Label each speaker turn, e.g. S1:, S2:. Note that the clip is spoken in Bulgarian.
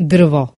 S1: дърво.